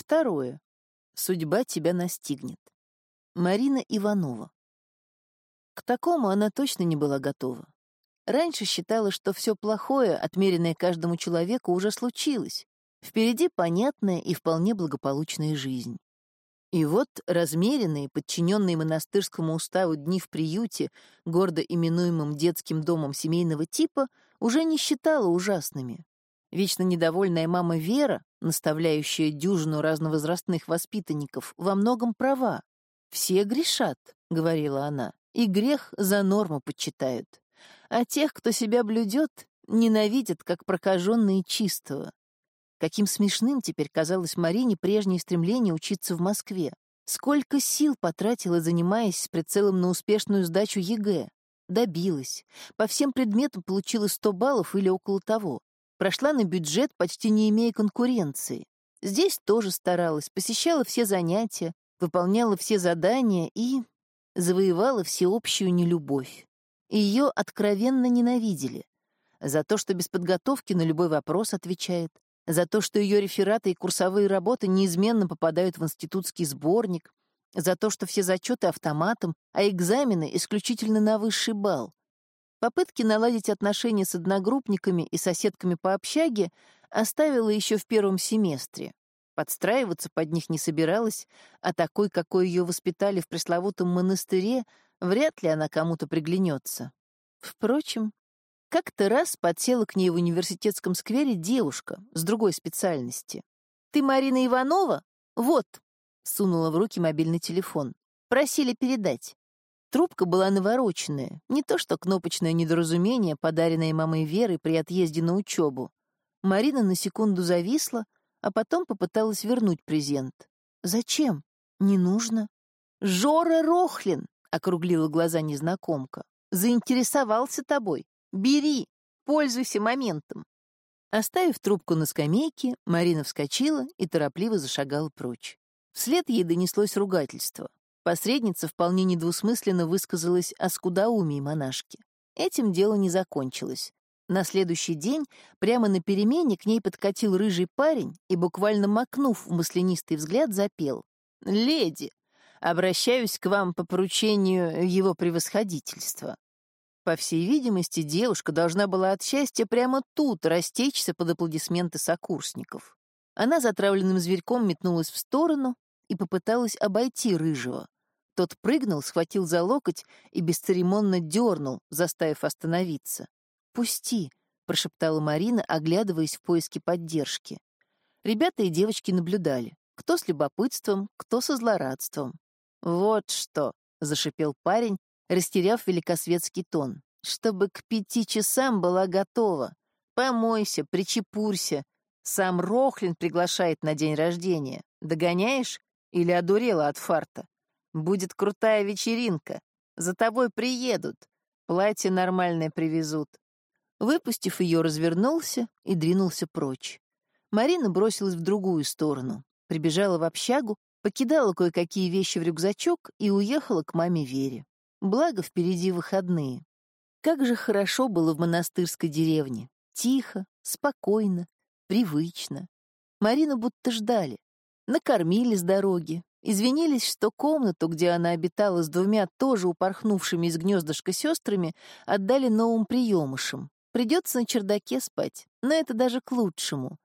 Второе. Судьба тебя настигнет. Марина Иванова. К такому она точно не была готова. Раньше считала, что все плохое, отмеренное каждому человеку, уже случилось. Впереди понятная и вполне благополучная жизнь. И вот размеренные, подчиненные монастырскому уставу дни в приюте, гордо именуемым детским домом семейного типа, уже не считала ужасными. Вечно недовольная мама Вера, наставляющая дюжину разновозрастных воспитанников, во многом права. «Все грешат», — говорила она, — «и грех за норму почитают. А тех, кто себя блюдет, ненавидят, как прокаженные чистого. Каким смешным теперь казалось Марине прежнее стремление учиться в Москве. Сколько сил потратила, занимаясь с прицелом на успешную сдачу ЕГЭ. Добилась. По всем предметам получила 100 баллов или около того. Прошла на бюджет, почти не имея конкуренции. Здесь тоже старалась, посещала все занятия, выполняла все задания и завоевала всеобщую нелюбовь. Ее откровенно ненавидели. За то, что без подготовки на любой вопрос отвечает, за то, что ее рефераты и курсовые работы неизменно попадают в институтский сборник, за то, что все зачеты автоматом, а экзамены исключительно на высший балл. Попытки наладить отношения с одногруппниками и соседками по общаге оставила еще в первом семестре. Подстраиваться под них не собиралась, а такой, какой ее воспитали в пресловутом монастыре, вряд ли она кому-то приглянется. Впрочем, как-то раз подсела к ней в университетском сквере девушка с другой специальности. «Ты Марина Иванова? Вот!» — сунула в руки мобильный телефон. «Просили передать». Трубка была навороченная, не то что кнопочное недоразумение, подаренное мамой Верой при отъезде на учебу. Марина на секунду зависла, а потом попыталась вернуть презент. «Зачем? Не нужно». «Жора Рохлин!» — округлила глаза незнакомка. «Заинтересовался тобой. Бери, пользуйся моментом. Оставив трубку на скамейке, Марина вскочила и торопливо зашагала прочь. Вслед ей донеслось ругательство. Посредница вполне недвусмысленно высказалась о скудоумии монашки. Этим дело не закончилось. На следующий день прямо на перемене к ней подкатил рыжий парень и, буквально макнув в маслянистый взгляд, запел. «Леди, обращаюсь к вам по поручению его превосходительства. По всей видимости, девушка должна была от счастья прямо тут растечься под аплодисменты сокурсников. Она затравленным зверьком метнулась в сторону и попыталась обойти рыжего. Тот прыгнул, схватил за локоть и бесцеремонно дернул, заставив остановиться. «Пусти», — прошептала Марина, оглядываясь в поиске поддержки. Ребята и девочки наблюдали, кто с любопытством, кто со злорадством. «Вот что», — зашипел парень, растеряв великосветский тон. «Чтобы к пяти часам была готова. Помойся, причепурься. Сам Рохлин приглашает на день рождения. Догоняешь или одурела от фарта? Будет крутая вечеринка. За тобой приедут. Платье нормальное привезут». Выпустив ее, развернулся и двинулся прочь. Марина бросилась в другую сторону, прибежала в общагу, покидала кое-какие вещи в рюкзачок и уехала к маме Вере. Благо, впереди выходные. Как же хорошо было в монастырской деревне. Тихо, спокойно, привычно. Марину будто ждали. Накормили с дороги. Извинились, что комнату, где она обитала с двумя тоже упорхнувшими из гнездышка сестрами, отдали новым приемышам. Придется на чердаке спать, но это даже к лучшему.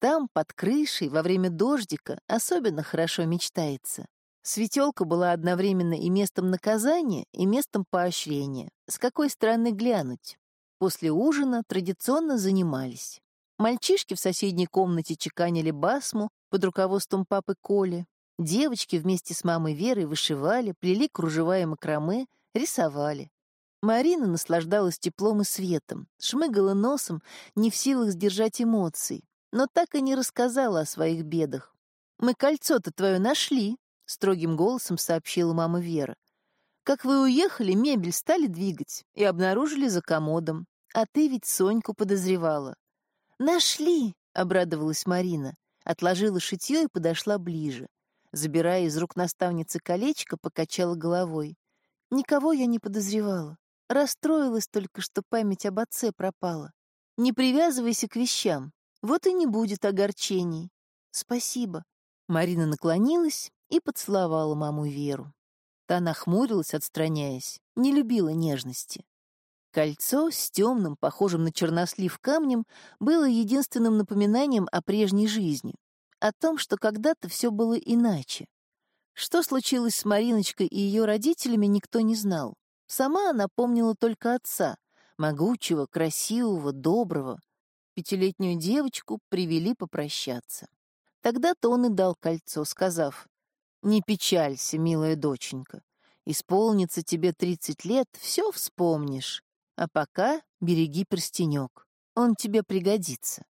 Там, под крышей, во время дождика, особенно хорошо мечтается. Светелка была одновременно и местом наказания, и местом поощрения. С какой стороны глянуть? После ужина традиционно занимались. Мальчишки в соседней комнате чеканили басму под руководством папы Коли. Девочки вместе с мамой Верой вышивали, плели кружева и макраме, рисовали. Марина наслаждалась теплом и светом, шмыгала носом, не в силах сдержать эмоций, но так и не рассказала о своих бедах. «Мы кольцо-то твое нашли», строгим голосом сообщила мама Вера. Как вы уехали, мебель стали двигать и обнаружили за комодом. А ты ведь Соньку подозревала. Нашли, обрадовалась Марина, отложила шитье и подошла ближе. Забирая из рук наставницы колечко, покачала головой. Никого я не подозревала. Расстроилась только, что память об отце пропала. Не привязывайся к вещам. Вот и не будет огорчений. Спасибо. Марина наклонилась и поцеловала маму Веру. Та нахмурилась, отстраняясь, не любила нежности. Кольцо с темным, похожим на чернослив камнем, было единственным напоминанием о прежней жизни, о том, что когда-то все было иначе. Что случилось с Мариночкой и ее родителями, никто не знал. Сама она помнила только отца, могучего, красивого, доброго. Пятилетнюю девочку привели попрощаться. Тогда-то он и дал кольцо, сказав, «Не печалься, милая доченька. Исполнится тебе тридцать лет, все вспомнишь. А пока береги перстенек, он тебе пригодится».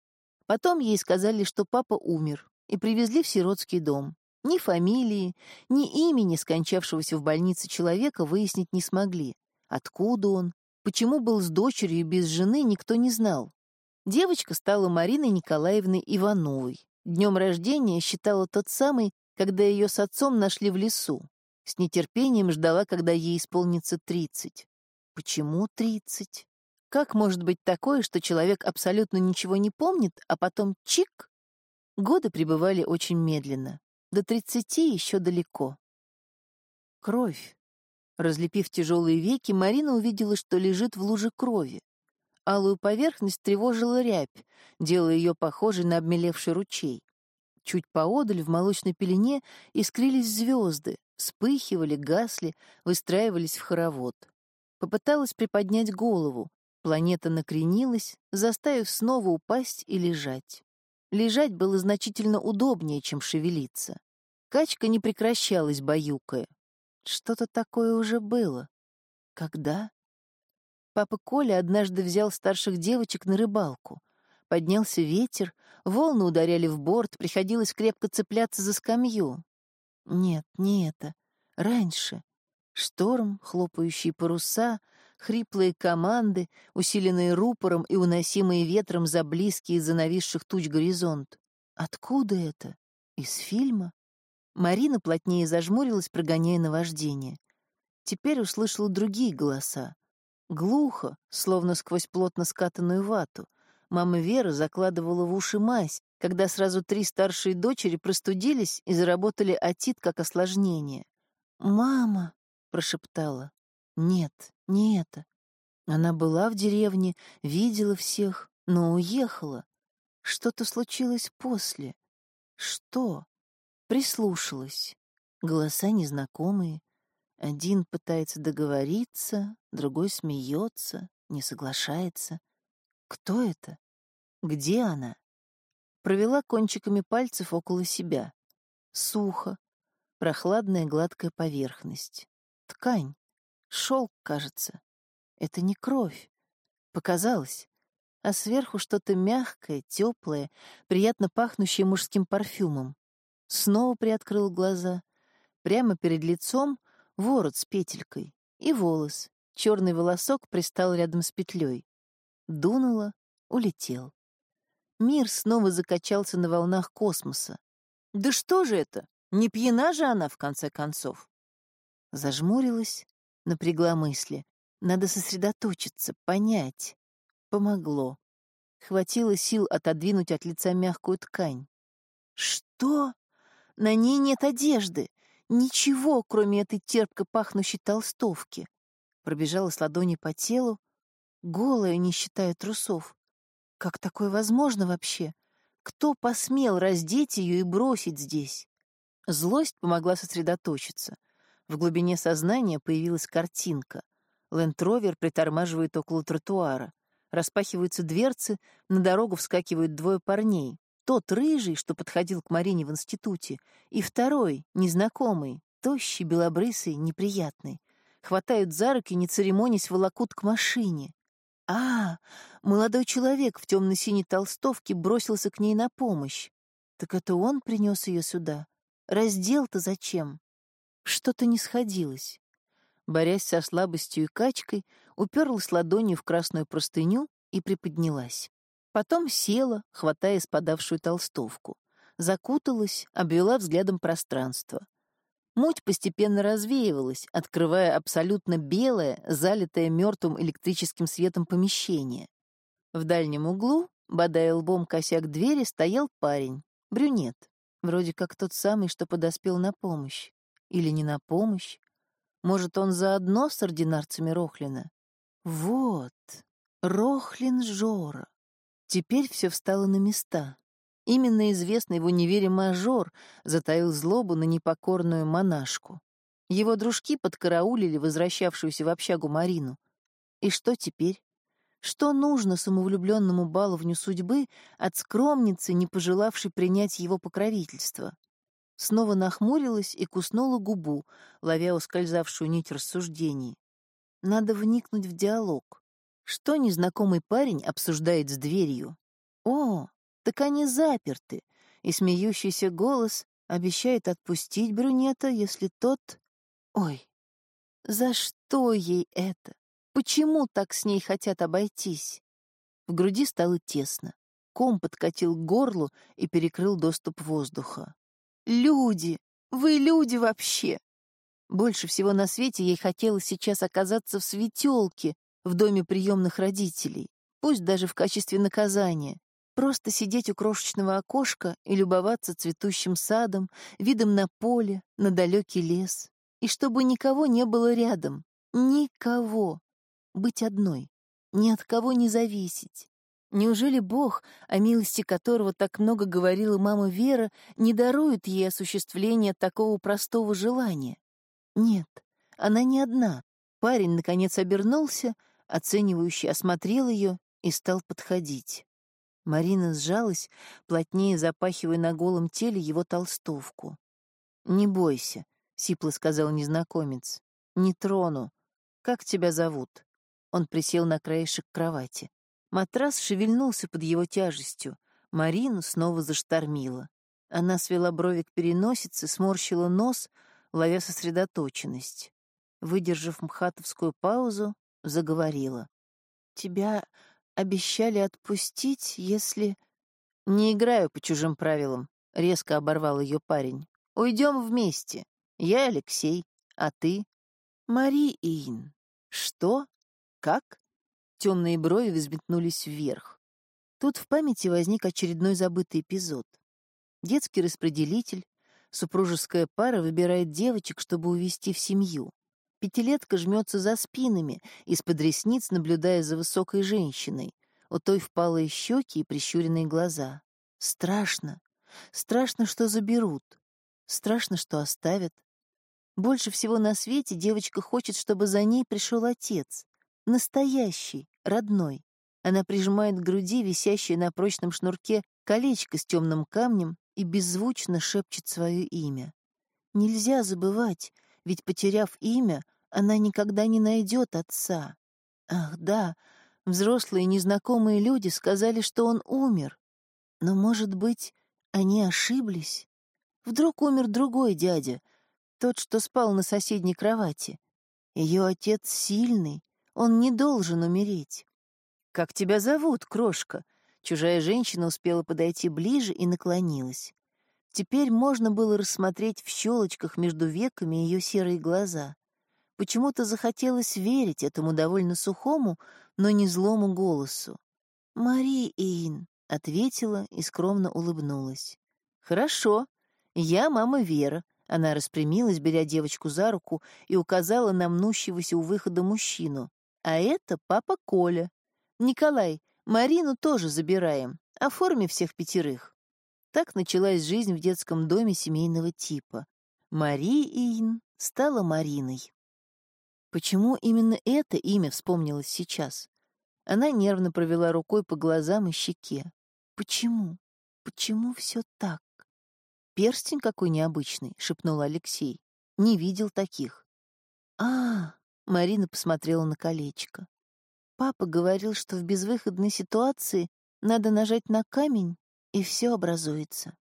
Потом ей сказали, что папа умер, и привезли в сиротский дом. Ни фамилии, ни имени скончавшегося в больнице человека выяснить не смогли. Откуда он, почему был с дочерью без жены, никто не знал. Девочка стала Мариной Николаевной Ивановой. Днем рождения считала тот самый, когда ее с отцом нашли в лесу. С нетерпением ждала, когда ей исполнится тридцать. Почему тридцать? Как может быть такое, что человек абсолютно ничего не помнит, а потом чик? Годы пребывали очень медленно. До тридцати еще далеко. Кровь. Разлепив тяжелые веки, Марина увидела, что лежит в луже крови. Алую поверхность тревожила рябь, делая ее похожей на обмелевший ручей. Чуть поодаль в молочной пелене искрились звезды, вспыхивали, гасли, выстраивались в хоровод. Попыталась приподнять голову. Планета накренилась, заставив снова упасть и лежать. Лежать было значительно удобнее, чем шевелиться. Качка не прекращалась, баюкая. Что-то такое уже было. Когда? Папа Коля однажды взял старших девочек на рыбалку. Поднялся ветер, волны ударяли в борт, приходилось крепко цепляться за скамью. Нет, не это. Раньше. Шторм, хлопающие паруса, хриплые команды, усиленные рупором и уносимые ветром за близкий из-за нависших туч горизонт. Откуда это? Из фильма? Марина плотнее зажмурилась, прогоняя наваждение. Теперь услышала другие голоса. Глухо, словно сквозь плотно скатанную вату. Мама Вера закладывала в уши мазь, когда сразу три старшие дочери простудились и заработали отит как осложнение. «Мама!» — прошептала. «Нет, не это. Она была в деревне, видела всех, но уехала. Что-то случилось после. Что?» Прислушалась. Голоса незнакомые. Один пытается договориться, другой смеется, не соглашается. Кто это? Где она? Провела кончиками пальцев около себя. Сухо. Прохладная гладкая поверхность. Ткань. Шелк, кажется. Это не кровь. Показалось. А сверху что-то мягкое, теплое, приятно пахнущее мужским парфюмом. Снова приоткрыл глаза. Прямо перед лицом ворот с петелькой и волос. Черный волосок пристал рядом с петлей. Дунуло, улетел. Мир снова закачался на волнах космоса. Да что же это? Не пьяна же она, в конце концов? Зажмурилась, напрягла мысли. Надо сосредоточиться, понять. Помогло. Хватило сил отодвинуть от лица мягкую ткань. Что? На ней нет одежды. Ничего, кроме этой терпко пахнущей толстовки. Пробежала с ладони по телу, голая, не считая трусов. Как такое возможно вообще? Кто посмел раздеть ее и бросить здесь? Злость помогла сосредоточиться. В глубине сознания появилась картинка. Лендровер притормаживает около тротуара. Распахиваются дверцы, на дорогу вскакивают двое парней. Тот рыжий, что подходил к Марине в институте, и второй, незнакомый, тощий, белобрысый, неприятный. Хватают за руки, не церемонясь, волокут к машине. А, молодой человек в темно-синей толстовке бросился к ней на помощь. Так это он принес ее сюда. Раздел-то зачем? Что-то не сходилось. Борясь со слабостью и качкой, уперлась ладонью в красную простыню и приподнялась. Потом села, хватая спадавшую толстовку. Закуталась, обвела взглядом пространство. Муть постепенно развеивалась, открывая абсолютно белое, залитое мертвым электрическим светом помещение. В дальнем углу, бодая лбом косяк двери, стоял парень, брюнет. Вроде как тот самый, что подоспел на помощь. Или не на помощь. Может, он заодно с ординарцами Рохлина? Вот, Рохлин Жора. Теперь все встало на места. Именно известный в универе мажор затаил злобу на непокорную монашку. Его дружки подкараулили возвращавшуюся в общагу Марину. И что теперь? Что нужно самовлюбленному баловню судьбы от скромницы, не пожелавшей принять его покровительство? Снова нахмурилась и куснула губу, ловя ускользавшую нить рассуждений. Надо вникнуть в диалог. Что незнакомый парень обсуждает с дверью? О, так они заперты, и смеющийся голос обещает отпустить брюнета, если тот... Ой, за что ей это? Почему так с ней хотят обойтись? В груди стало тесно. Ком подкатил к горлу и перекрыл доступ воздуха. «Люди! Вы люди вообще!» Больше всего на свете ей хотелось сейчас оказаться в светелке, в доме приемных родителей, пусть даже в качестве наказания. Просто сидеть у крошечного окошка и любоваться цветущим садом, видом на поле, на далекий лес. И чтобы никого не было рядом. Никого. Быть одной. Ни от кого не зависеть. Неужели Бог, о милости которого так много говорила мама Вера, не дарует ей осуществление такого простого желания? Нет, она не одна. Парень, наконец, обернулся, оценивающий осмотрел ее и стал подходить. Марина сжалась, плотнее запахивая на голом теле его толстовку. «Не бойся», — сипло сказал незнакомец. «Не трону. Как тебя зовут?» Он присел на краешек кровати. Матрас шевельнулся под его тяжестью. Марину снова заштормило. Она свела брови к переносице, сморщила нос, ловя сосредоточенность. Выдержав мхатовскую паузу, заговорила. «Тебя обещали отпустить, если...» «Не играю по чужим правилам», — резко оборвал ее парень. «Уйдем вместе. Я Алексей, а ты?» «Мари Ин». «Что? Как?» Темные брови взметнулись вверх. Тут в памяти возник очередной забытый эпизод. Детский распределитель, супружеская пара выбирает девочек, чтобы увести в семью. Пятилетка жмется за спинами, из-под ресниц наблюдая за высокой женщиной. У той впалые щеки и прищуренные глаза. Страшно. Страшно, что заберут. Страшно, что оставят. Больше всего на свете девочка хочет, чтобы за ней пришел отец. Настоящий, родной. Она прижимает к груди висящее на прочном шнурке колечко с темным камнем и беззвучно шепчет свое имя. Нельзя забывать, ведь, потеряв имя, она никогда не найдет отца. Ах, да, взрослые незнакомые люди сказали, что он умер. Но, может быть, они ошиблись? Вдруг умер другой дядя, тот, что спал на соседней кровати. Ее отец сильный, он не должен умереть. «Как тебя зовут, крошка?» Чужая женщина успела подойти ближе и наклонилась. Теперь можно было рассмотреть в щелочках между веками ее серые глаза. Почему-то захотелось верить этому довольно сухому, но не злому голосу. «Мари Ин», — ответила и скромно улыбнулась. «Хорошо. Я мама Вера». Она распрямилась, беря девочку за руку, и указала на мнущегося у выхода мужчину. «А это папа Коля. Николай, Марину тоже забираем. Оформи всех пятерых». Так началась жизнь в детском доме семейного типа. Мариин стала Мариной. Почему именно это имя вспомнилось сейчас? Она нервно провела рукой по глазам и щеке. Почему? Почему все так? Перстень какой необычный, шепнул Алексей. Не видел таких. А, Марина посмотрела на колечко. Папа говорил, что в безвыходной ситуации надо нажать на камень и все образуется.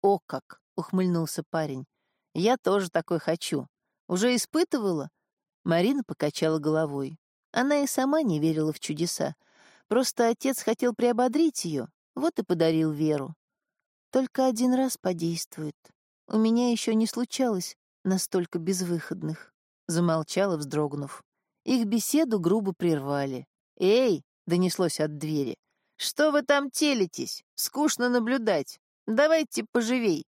«О как!» — ухмыльнулся парень. «Я тоже такой хочу. Уже испытывала?» Марина покачала головой. Она и сама не верила в чудеса. Просто отец хотел приободрить ее, вот и подарил веру. Только один раз подействует. У меня еще не случалось настолько безвыходных. Замолчала, вздрогнув. Их беседу грубо прервали. «Эй!» — донеслось от двери. «Что вы там телитесь? Скучно наблюдать. Давайте поживей».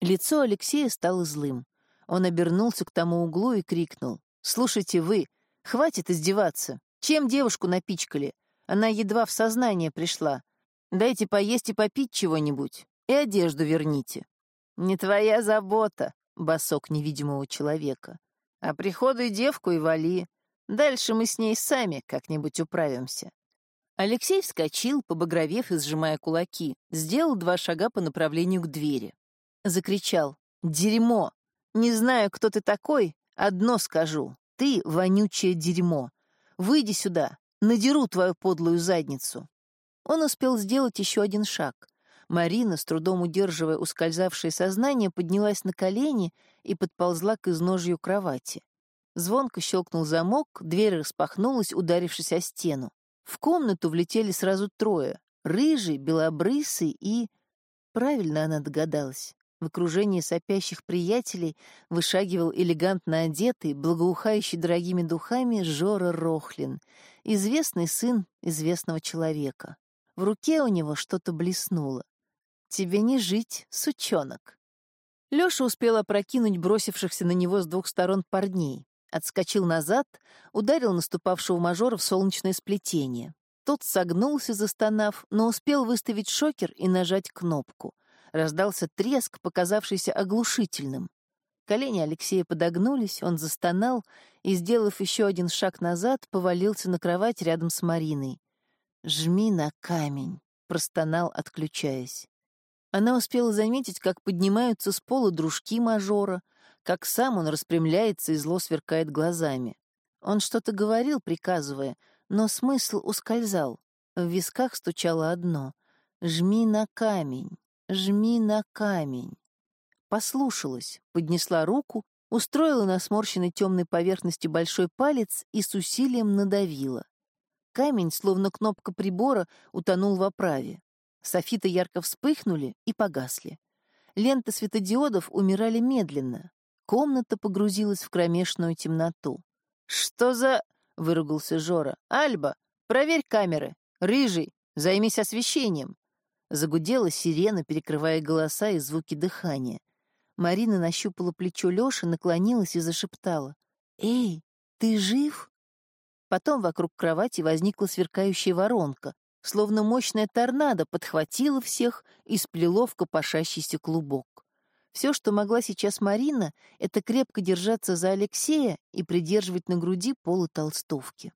Лицо Алексея стало злым. Он обернулся к тому углу и крикнул. «Слушайте вы, хватит издеваться. Чем девушку напичкали? Она едва в сознание пришла. Дайте поесть и попить чего-нибудь, и одежду верните». «Не твоя забота», — босок невидимого человека. «А приходуй девку и вали. Дальше мы с ней сами как-нибудь управимся». Алексей вскочил, побагровев и сжимая кулаки, сделал два шага по направлению к двери. Закричал «Дерьмо! Не знаю, кто ты такой, одно скажу. Ты — вонючее дерьмо. Выйди сюда, надеру твою подлую задницу». Он успел сделать еще один шаг. Марина, с трудом удерживая ускользавшее сознание, поднялась на колени и подползла к изножью кровати. Звонко щелкнул замок, дверь распахнулась, ударившись о стену. В комнату влетели сразу трое — рыжий, белобрысый и... Правильно она догадалась. В окружении сопящих приятелей вышагивал элегантно одетый, благоухающий дорогими духами Жора Рохлин, известный сын известного человека. В руке у него что-то блеснуло. «Тебе не жить, сучонок». Лёша успел опрокинуть бросившихся на него с двух сторон парней. Отскочил назад, ударил наступавшего мажора в солнечное сплетение. Тот согнулся, застонав, но успел выставить шокер и нажать кнопку — Раздался треск, показавшийся оглушительным. Колени Алексея подогнулись, он застонал и, сделав еще один шаг назад, повалился на кровать рядом с Мариной. «Жми на камень», — простонал, отключаясь. Она успела заметить, как поднимаются с пола дружки мажора, как сам он распрямляется и зло сверкает глазами. Он что-то говорил, приказывая, но смысл ускользал. В висках стучало одно — «Жми на камень». «Жми на камень». Послушалась, поднесла руку, устроила на сморщенной темной поверхности большой палец и с усилием надавила. Камень, словно кнопка прибора, утонул в оправе. Софиты ярко вспыхнули и погасли. Ленты светодиодов умирали медленно. Комната погрузилась в кромешную темноту. «Что за...» — выругался Жора. «Альба, проверь камеры. Рыжий, займись освещением. Загудела сирена, перекрывая голоса и звуки дыхания. Марина нащупала плечо Лёши, наклонилась и зашептала. «Эй, ты жив?» Потом вокруг кровати возникла сверкающая воронка, словно мощная торнадо подхватила всех и сплело в копошащийся клубок. Все, что могла сейчас Марина, это крепко держаться за Алексея и придерживать на груди полы толстовки.